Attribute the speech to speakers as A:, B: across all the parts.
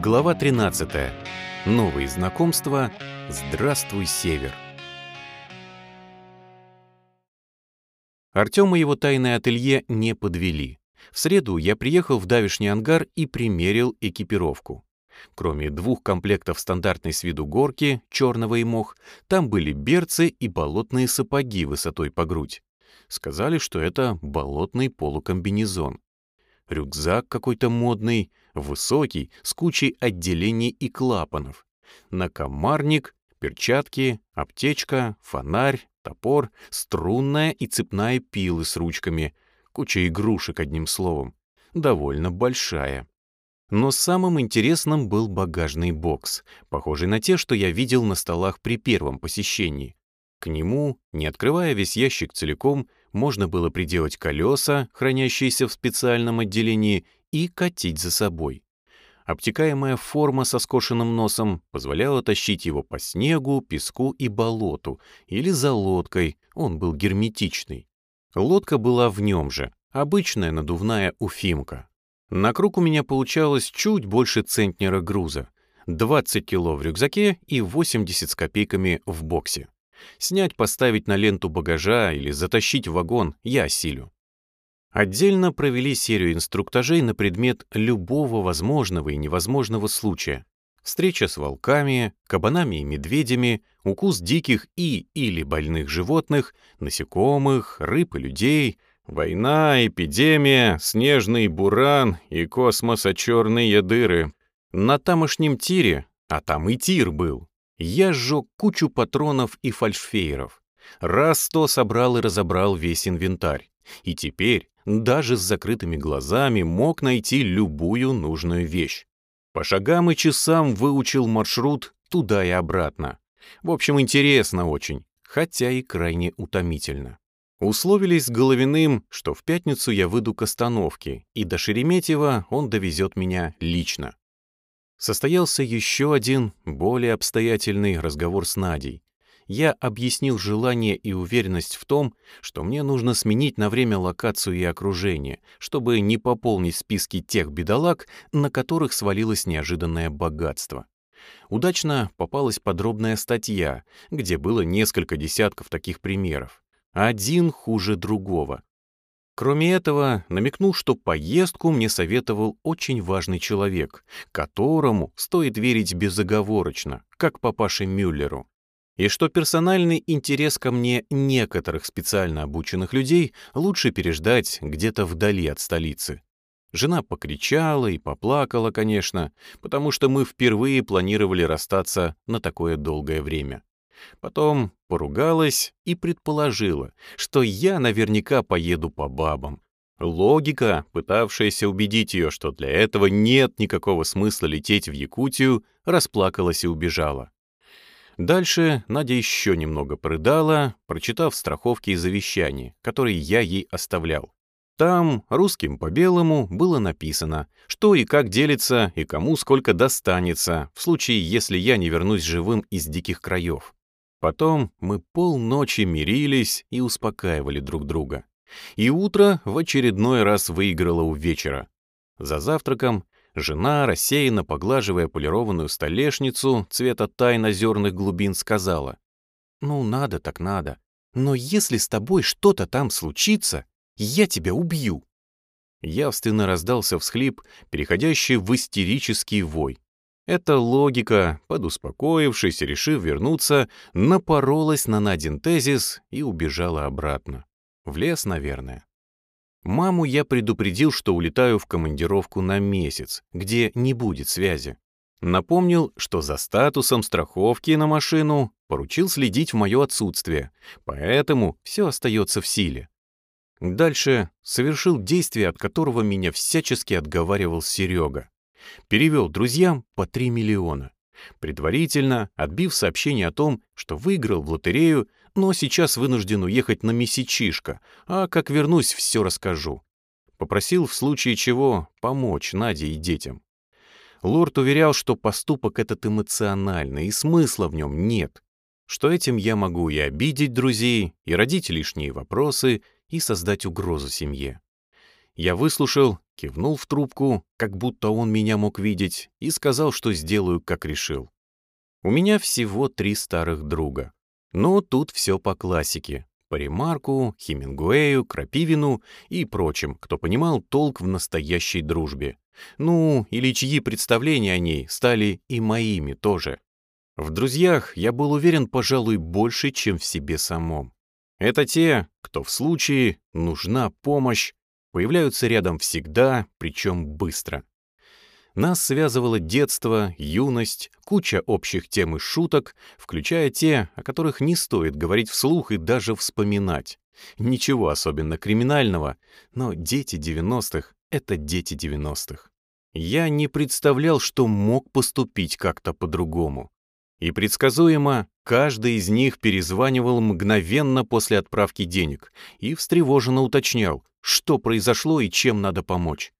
A: Глава 13. Новые знакомства. Здравствуй, Север. Артем и его тайное ателье не подвели. В среду я приехал в давишний ангар и примерил экипировку. Кроме двух комплектов стандартной с виду горки, черного и мох, там были берцы и болотные сапоги высотой по грудь. Сказали, что это болотный полукомбинезон. Рюкзак какой-то модный, высокий, с кучей отделений и клапанов. Накомарник, перчатки, аптечка, фонарь, топор, струнная и цепная пилы с ручками, куча игрушек, одним словом. Довольно большая. Но самым интересным был багажный бокс, похожий на те, что я видел на столах при первом посещении. К нему, не открывая весь ящик целиком, можно было приделать колеса, хранящиеся в специальном отделении, и катить за собой. Обтекаемая форма со скошенным носом позволяла тащить его по снегу, песку и болоту, или за лодкой, он был герметичный. Лодка была в нем же, обычная надувная уфимка. На круг у меня получалось чуть больше центнера груза, 20 кило в рюкзаке и 80 с копейками в боксе. Снять, поставить на ленту багажа или затащить в вагон я осилю. Отдельно провели серию инструктажей на предмет любого возможного и невозможного случая. Встреча с волками, кабанами и медведями, укус диких и или больных животных, насекомых, рыб и людей, война, эпидемия, снежный буран и космоса черные дыры. На тамошнем тире, а там и тир был, я сжег кучу патронов и фальшфейеров. Раз сто собрал и разобрал весь инвентарь. И теперь даже с закрытыми глазами мог найти любую нужную вещь. По шагам и часам выучил маршрут туда и обратно. В общем, интересно очень, хотя и крайне утомительно. Условились с Головиным, что в пятницу я выйду к остановке, и до Шереметьева он довезет меня лично. Состоялся еще один, более обстоятельный разговор с Надей я объяснил желание и уверенность в том, что мне нужно сменить на время локацию и окружение, чтобы не пополнить списки тех бедолаг, на которых свалилось неожиданное богатство. Удачно попалась подробная статья, где было несколько десятков таких примеров. Один хуже другого. Кроме этого, намекнул, что поездку мне советовал очень важный человек, которому стоит верить безоговорочно, как папаше Мюллеру и что персональный интерес ко мне некоторых специально обученных людей лучше переждать где-то вдали от столицы. Жена покричала и поплакала, конечно, потому что мы впервые планировали расстаться на такое долгое время. Потом поругалась и предположила, что я наверняка поеду по бабам. Логика, пытавшаяся убедить ее, что для этого нет никакого смысла лететь в Якутию, расплакалась и убежала. Дальше Надя еще немного прыдала, прочитав страховки и завещания, которые я ей оставлял. Там, русским по белому, было написано, что и как делится, и кому сколько достанется, в случае, если я не вернусь живым из диких краев. Потом мы полночи мирились и успокаивали друг друга. И утро в очередной раз выиграло у вечера. За завтраком Жена, рассеянно поглаживая полированную столешницу цвета тайнозерных глубин, сказала, «Ну, надо так надо. Но если с тобой что-то там случится, я тебя убью». Явственно раздался всхлип, переходящий в истерический вой. Эта логика, подуспокоившись и решив вернуться, напоролась на Надин тезис и убежала обратно. В лес, наверное. Маму я предупредил, что улетаю в командировку на месяц, где не будет связи. Напомнил, что за статусом страховки на машину поручил следить в мое отсутствие, поэтому все остается в силе. Дальше совершил действие, от которого меня всячески отговаривал Серега. Перевел друзьям по 3 миллиона. Предварительно отбив сообщение о том, что выиграл в лотерею но сейчас вынужден уехать на месячишко, а как вернусь, все расскажу. Попросил в случае чего помочь Наде и детям. Лорд уверял, что поступок этот эмоциональный, и смысла в нем нет, что этим я могу и обидеть друзей, и родить лишние вопросы, и создать угрозу семье. Я выслушал, кивнул в трубку, как будто он меня мог видеть, и сказал, что сделаю, как решил. У меня всего три старых друга. Но тут все по классике. По Ремарку, Хемингуэю, Крапивину и прочим, кто понимал толк в настоящей дружбе. Ну, или чьи представления о ней стали и моими тоже. В друзьях я был уверен, пожалуй, больше, чем в себе самом. Это те, кто в случае нужна помощь, появляются рядом всегда, причем быстро. Нас связывало детство, юность, куча общих тем и шуток, включая те, о которых не стоит говорить вслух и даже вспоминать. Ничего особенно криминального, но дети 90-х — это дети 90-х. Я не представлял, что мог поступить как-то по-другому. И предсказуемо, каждый из них перезванивал мгновенно после отправки денег и встревоженно уточнял, что произошло и чем надо помочь.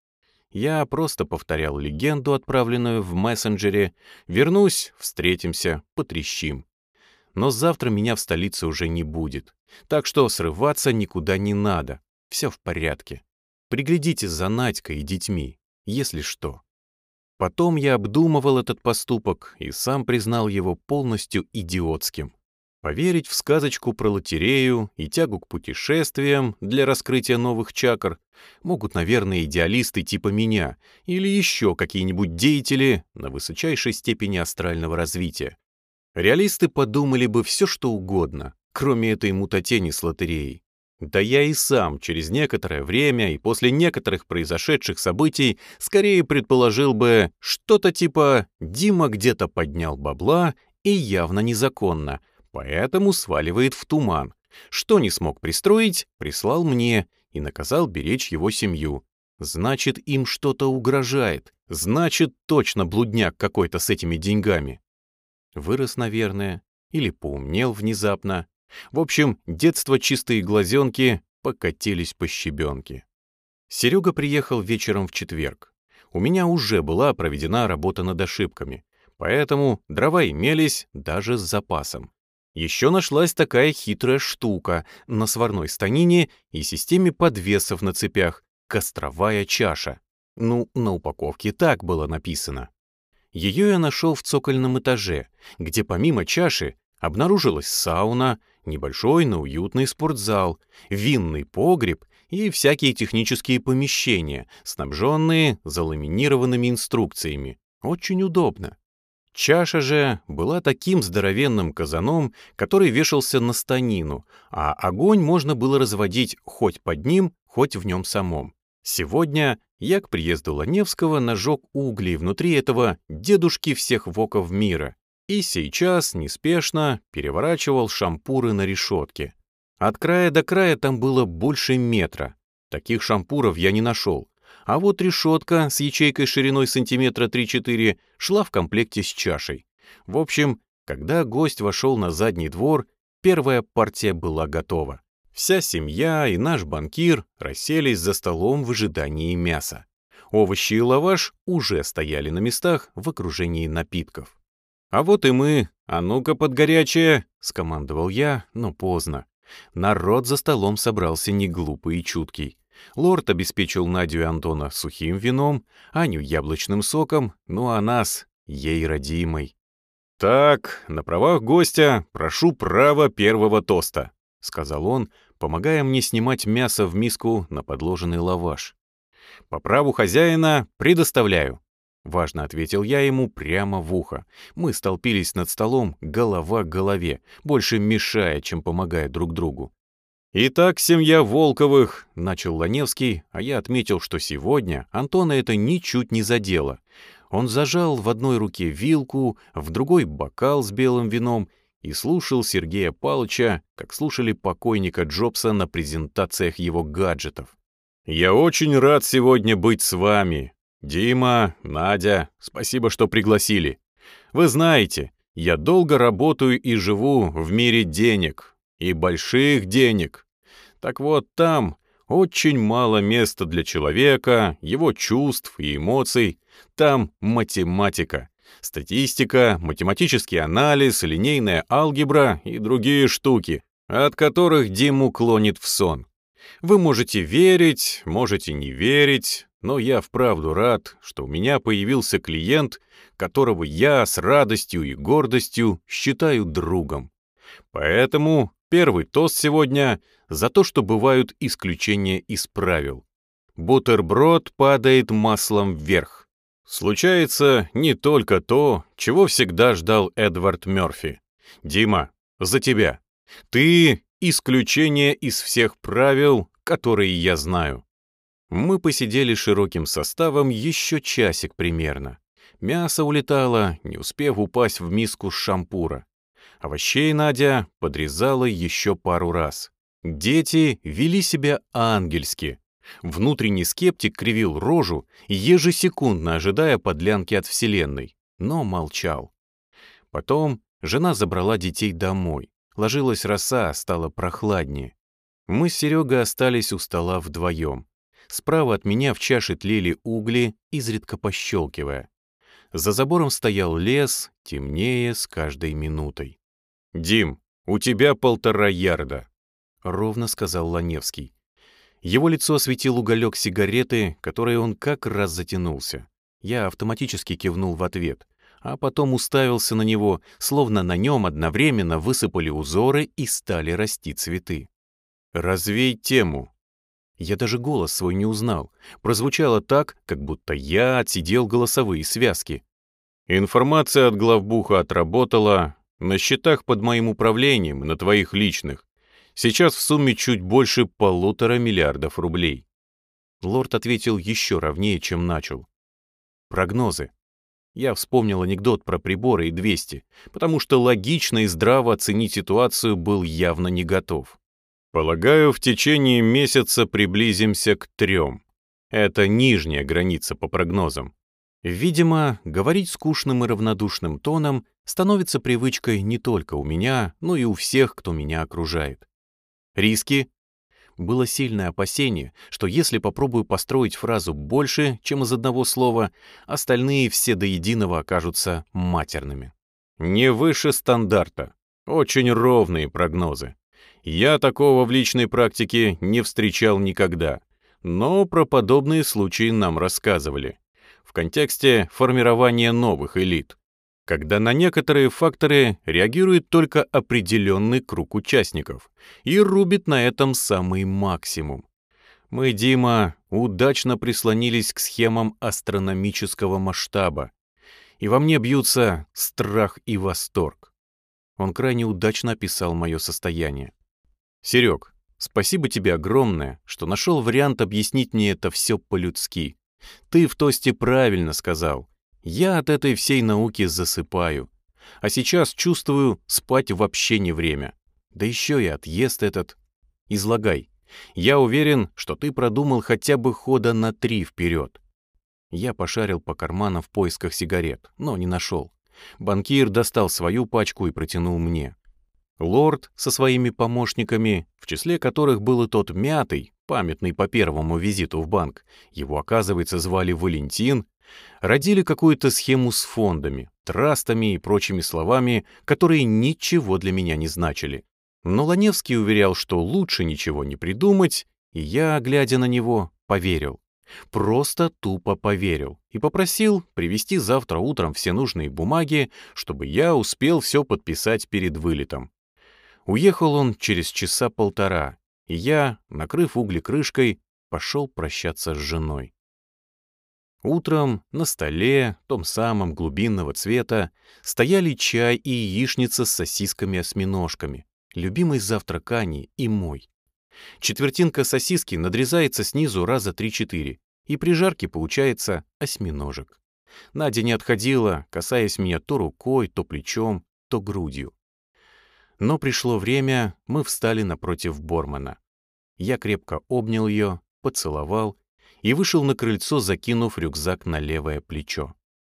A: Я просто повторял легенду, отправленную в мессенджере. Вернусь, встретимся, потрещим. Но завтра меня в столице уже не будет. Так что срываться никуда не надо. Все в порядке. Приглядите за Надькой и детьми, если что. Потом я обдумывал этот поступок и сам признал его полностью идиотским. Поверить в сказочку про лотерею и тягу к путешествиям для раскрытия новых чакр могут, наверное, идеалисты типа меня или еще какие-нибудь деятели на высочайшей степени астрального развития. Реалисты подумали бы все, что угодно, кроме этой мутатени с лотереей. Да я и сам через некоторое время и после некоторых произошедших событий скорее предположил бы что-то типа «Дима где-то поднял бабла и явно незаконно», поэтому сваливает в туман. Что не смог пристроить, прислал мне и наказал беречь его семью. Значит, им что-то угрожает. Значит, точно блудняк какой-то с этими деньгами. Вырос, наверное, или поумнел внезапно. В общем, детство чистые глазенки покатились по щебенке. Серега приехал вечером в четверг. У меня уже была проведена работа над ошибками, поэтому дрова имелись даже с запасом. Еще нашлась такая хитрая штука на сварной станине и системе подвесов на цепях — костровая чаша. Ну, на упаковке так было написано. Ее я нашел в цокольном этаже, где помимо чаши обнаружилась сауна, небольшой, но уютный спортзал, винный погреб и всякие технические помещения, снабженные заламинированными инструкциями. Очень удобно. Чаша же была таким здоровенным казаном, который вешался на станину, а огонь можно было разводить хоть под ним, хоть в нем самом. Сегодня я к приезду Ланевского нажег угли внутри этого дедушки всех воков мира и сейчас неспешно переворачивал шампуры на решетке. От края до края там было больше метра. Таких шампуров я не нашел, а вот решетка с ячейкой шириной сантиметра 3-4 шла в комплекте с чашей. В общем, когда гость вошел на задний двор, первая партия была готова. Вся семья и наш банкир расселись за столом в ожидании мяса. Овощи и лаваш уже стояли на местах в окружении напитков. «А вот и мы. А ну-ка под горячее!» — скомандовал я, но поздно. Народ за столом собрался не глупый и чуткий. Лорд обеспечил Надю и Антона сухим вином, Аню яблочным соком, ну а нас — ей родимой. «Так, на правах гостя прошу право первого тоста», — сказал он, помогая мне снимать мясо в миску на подложенный лаваш. «По праву хозяина предоставляю», — важно ответил я ему прямо в ухо. Мы столпились над столом, голова к голове, больше мешая, чем помогая друг другу. «Итак, семья Волковых», — начал Ланевский, а я отметил, что сегодня Антона это ничуть не задело. Он зажал в одной руке вилку, в другой — бокал с белым вином и слушал Сергея Палыча, как слушали покойника Джобса на презентациях его гаджетов. «Я очень рад сегодня быть с вами. Дима, Надя, спасибо, что пригласили. Вы знаете, я долго работаю и живу в мире денег, и больших денег. Так вот, там очень мало места для человека, его чувств и эмоций. Там математика, статистика, математический анализ, линейная алгебра и другие штуки, от которых Диму клонит в сон. Вы можете верить, можете не верить, но я вправду рад, что у меня появился клиент, которого я с радостью и гордостью считаю другом. Поэтому первый тост сегодня за то, что бывают исключения из правил. Бутерброд падает маслом вверх. Случается не только то, чего всегда ждал Эдвард Мёрфи. Дима, за тебя. Ты — исключение из всех правил, которые я знаю. Мы посидели широким составом еще часик примерно. Мясо улетало, не успев упасть в миску с шампура. Овощей Надя подрезала еще пару раз. Дети вели себя ангельски. Внутренний скептик кривил рожу, ежесекундно ожидая подлянки от Вселенной, но молчал. Потом жена забрала детей домой. Ложилась роса, стало прохладнее. Мы с Серегой остались у стола вдвоем. Справа от меня в чаше тлели угли, изредка пощелкивая. За забором стоял лес, темнее с каждой минутой. «Дим, у тебя полтора ярда», — ровно сказал Ланевский. Его лицо осветил уголек сигареты, которой он как раз затянулся. Я автоматически кивнул в ответ, а потом уставился на него, словно на нем одновременно высыпали узоры и стали расти цветы. «Развей тему», я даже голос свой не узнал. Прозвучало так, как будто я отсидел голосовые связки. Информация от главбуха отработала. На счетах под моим управлением, на твоих личных. Сейчас в сумме чуть больше полутора миллиардов рублей. Лорд ответил еще ровнее, чем начал. Прогнозы. Я вспомнил анекдот про приборы и 200, потому что логично и здраво оценить ситуацию был явно не готов. Полагаю, в течение месяца приблизимся к трем. Это нижняя граница по прогнозам. Видимо, говорить скучным и равнодушным тоном становится привычкой не только у меня, но и у всех, кто меня окружает. Риски? Было сильное опасение, что если попробую построить фразу больше, чем из одного слова, остальные все до единого окажутся матерными. Не выше стандарта. Очень ровные прогнозы. Я такого в личной практике не встречал никогда, но про подобные случаи нам рассказывали. В контексте формирования новых элит, когда на некоторые факторы реагирует только определенный круг участников и рубит на этом самый максимум. Мы, Дима, удачно прислонились к схемам астрономического масштаба, и во мне бьются страх и восторг. Он крайне удачно описал мое состояние. Серег, спасибо тебе огромное, что нашел вариант объяснить мне это все по-людски. Ты в тосте правильно сказал. Я от этой всей науки засыпаю. А сейчас чувствую, спать вообще не время. Да еще и отъезд этот. Излагай. Я уверен, что ты продумал хотя бы хода на три вперед. Я пошарил по карманам в поисках сигарет, но не нашел. Банкир достал свою пачку и протянул мне. Лорд со своими помощниками, в числе которых был и тот мятый, памятный по первому визиту в банк, его, оказывается, звали Валентин, родили какую-то схему с фондами, трастами и прочими словами, которые ничего для меня не значили. Но Ланевский уверял, что лучше ничего не придумать, и я, глядя на него, поверил. Просто тупо поверил и попросил привезти завтра утром все нужные бумаги, чтобы я успел все подписать перед вылетом. Уехал он через часа полтора, и я, накрыв угли крышкой, пошел прощаться с женой. Утром на столе, том самом глубинного цвета, стояли чай и яичница с сосисками-осьминожками, любимый завтрак Ани и мой. Четвертинка сосиски надрезается снизу раза три-четыре, и при жарке получается осьминожек. Надя не отходила, касаясь меня то рукой, то плечом, то грудью. Но пришло время, мы встали напротив Бормана. Я крепко обнял ее, поцеловал и вышел на крыльцо, закинув рюкзак на левое плечо.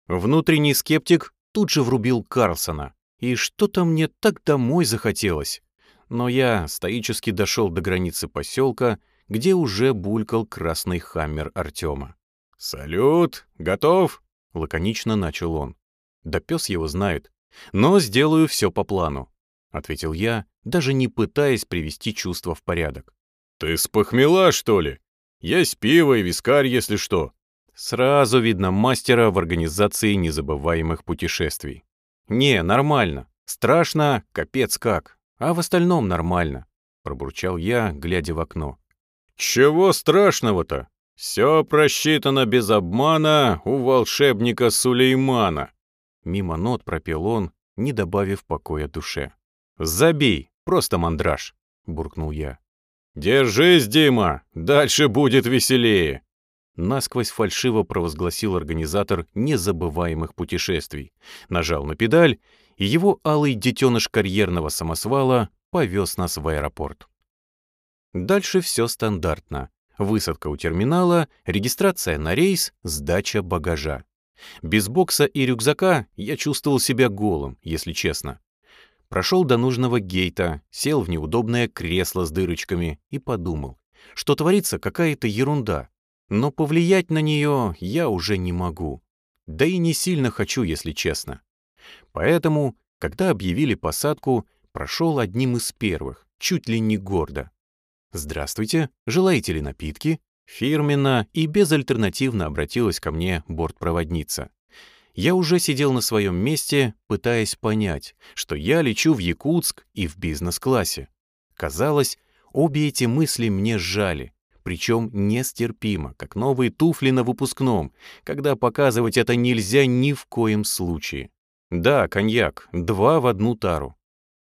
A: Внутренний скептик тут же врубил Карлсона, и что-то мне так домой захотелось. Но я стоически дошел до границы поселка, где уже булькал красный хаммер Артема. «Салют! Готов?» — лаконично начал он. Да пес его знает. Но сделаю все по плану. — ответил я, даже не пытаясь привести чувство в порядок. «Ты спохмела, что ли? Есть пиво и вискарь, если что». Сразу видно мастера в организации незабываемых путешествий. «Не, нормально. Страшно, капец как. А в остальном нормально», — пробурчал я, глядя в окно. «Чего страшного-то? Все просчитано без обмана у волшебника Сулеймана». Мимо нот пропел он, не добавив покоя душе. «Забей, просто мандраж», — буркнул я. «Держись, Дима, дальше будет веселее», насквозь фальшиво провозгласил организатор незабываемых путешествий, нажал на педаль, и его алый детеныш карьерного самосвала повез нас в аэропорт. Дальше все стандартно. Высадка у терминала, регистрация на рейс, сдача багажа. Без бокса и рюкзака я чувствовал себя голым, если честно. Прошел до нужного гейта, сел в неудобное кресло с дырочками и подумал, что творится какая-то ерунда, но повлиять на нее я уже не могу. Да и не сильно хочу, если честно. Поэтому, когда объявили посадку, прошел одним из первых, чуть ли не гордо. «Здравствуйте, желаете ли напитки?» Фирменно и безальтернативно обратилась ко мне бортпроводница. Я уже сидел на своем месте, пытаясь понять, что я лечу в Якутск и в бизнес-классе. Казалось, обе эти мысли мне сжали, причем нестерпимо, как новые туфли на выпускном, когда показывать это нельзя ни в коем случае. «Да, коньяк, два в одну тару».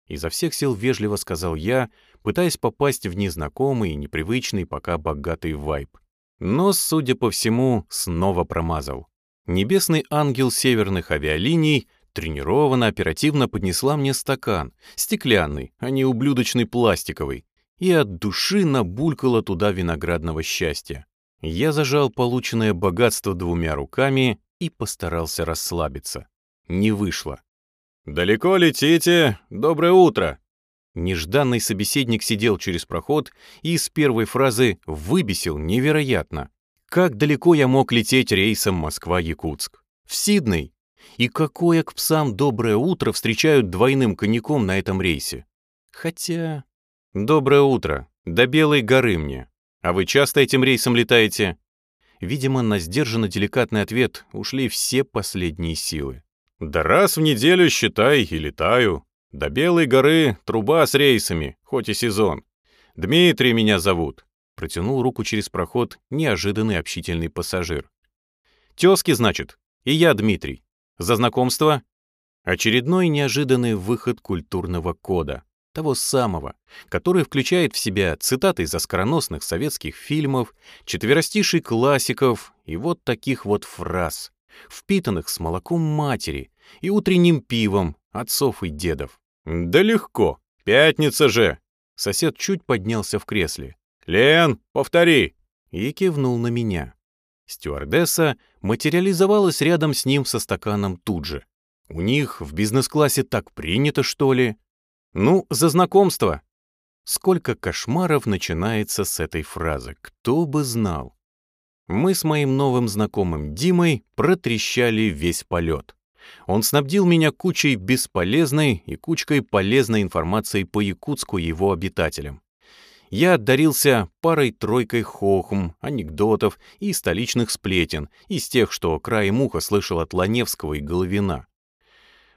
A: Изо всех сил вежливо сказал я, пытаясь попасть в незнакомый и непривычный пока богатый вайб. Но, судя по всему, снова промазал. Небесный ангел северных авиалиний тренированно, оперативно поднесла мне стакан, стеклянный, а не ублюдочный пластиковый, и от души набулькала туда виноградного счастья. Я зажал полученное богатство двумя руками и постарался расслабиться. Не вышло. «Далеко летите? Доброе утро!» Нежданный собеседник сидел через проход и с первой фразы выбесил невероятно. Как далеко я мог лететь рейсом Москва-Якутск? В Сидней? И какое к псам доброе утро встречают двойным коньяком на этом рейсе? Хотя... «Доброе утро. До Белой горы мне. А вы часто этим рейсом летаете?» Видимо, на сдержанно-деликатный ответ ушли все последние силы. «Да раз в неделю, считай, и летаю. До Белой горы труба с рейсами, хоть и сезон. Дмитрий меня зовут». Протянул руку через проход неожиданный общительный пассажир. «Тезки, значит? И я Дмитрий. За знакомство?» Очередной неожиданный выход культурного кода того самого, который включает в себя цитаты из оскароносных советских фильмов, четверостиший классиков и вот таких вот фраз, впитанных с молоком матери и утренним пивом отцов и дедов. «Да легко, пятница же!» Сосед чуть поднялся в кресле. «Лен, повтори!» И кивнул на меня. Стюардесса материализовалась рядом с ним со стаканом тут же. У них в бизнес-классе так принято, что ли? Ну, за знакомство. Сколько кошмаров начинается с этой фразы, кто бы знал. Мы с моим новым знакомым Димой протрещали весь полет. Он снабдил меня кучей бесполезной и кучкой полезной информации по Якутску и его обитателям. Я отдарился парой-тройкой хохм, анекдотов и столичных сплетен, из тех, что краем уха слышал от Ланевского и Головина.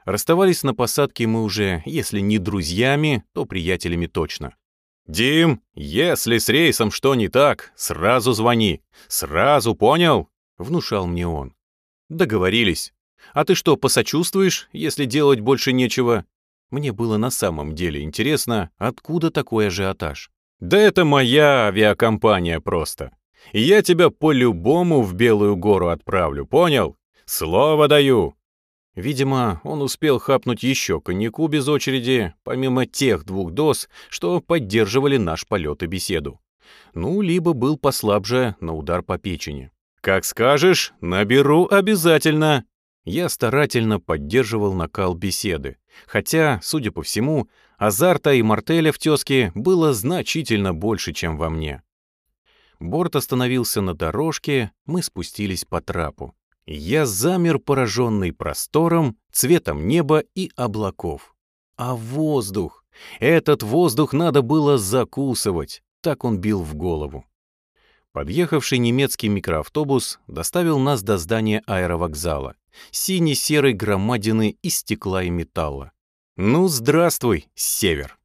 A: Расставались на посадке мы уже, если не друзьями, то приятелями точно. «Дим, если с рейсом что не так, сразу звони. Сразу, понял?» — внушал мне он. «Договорились. А ты что, посочувствуешь, если делать больше нечего?» Мне было на самом деле интересно, откуда такой ажиотаж. «Да это моя авиакомпания просто. Я тебя по-любому в Белую гору отправлю, понял? Слово даю. Видимо, он успел хапнуть еще коньяку без очереди, помимо тех двух доз, что поддерживали наш полет и беседу. Ну, либо был послабже на удар по печени. «Как скажешь, наберу обязательно!» Я старательно поддерживал накал беседы, хотя, судя по всему, азарта и мартеля в тезке было значительно больше, чем во мне. Борт остановился на дорожке, мы спустились по трапу. Я замер, пораженный простором, цветом неба и облаков. А воздух? Этот воздух надо было закусывать. так он бил в голову. Подъехавший немецкий микроавтобус доставил нас до здания аэровокзала, сине-серой громадины из стекла и металла. Ну, здравствуй, север!